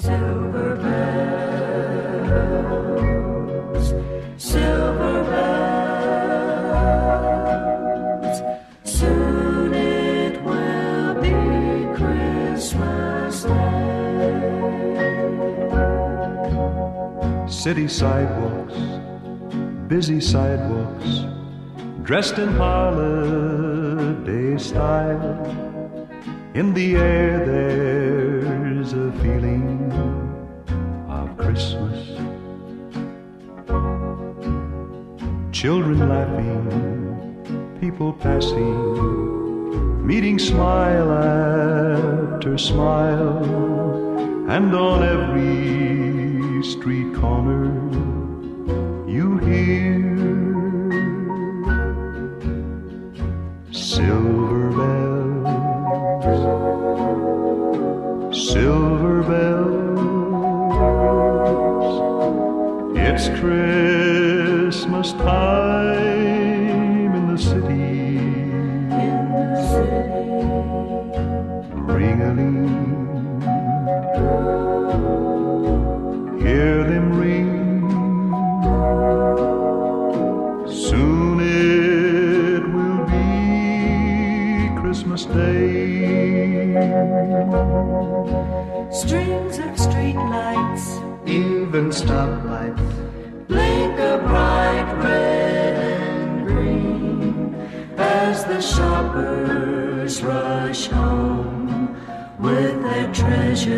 Silver bells, silver bells. Soon it will be Christmas Day. City sidewalks, busy sidewalks, dressed in holiday style. In the air, a feeling of Christmas. Children laughing, people passing, meeting smile after smile, and on every street corner you hear silver bells. It's Christmas time in the city. Ring-a-ling, hear Christmas Day. Strings of street lights Even stoplights, blink a bright red and green as the shoppers rush home with their treasures.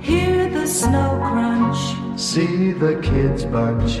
Hear the snow crunch. see the kids bunch.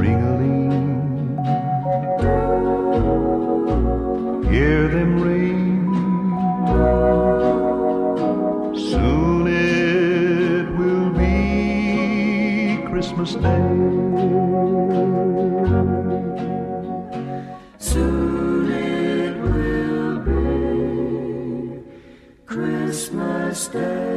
Ring-a-ling, hear them ring. Soon it will be Christmas Day. Soon it will be Christmas Day.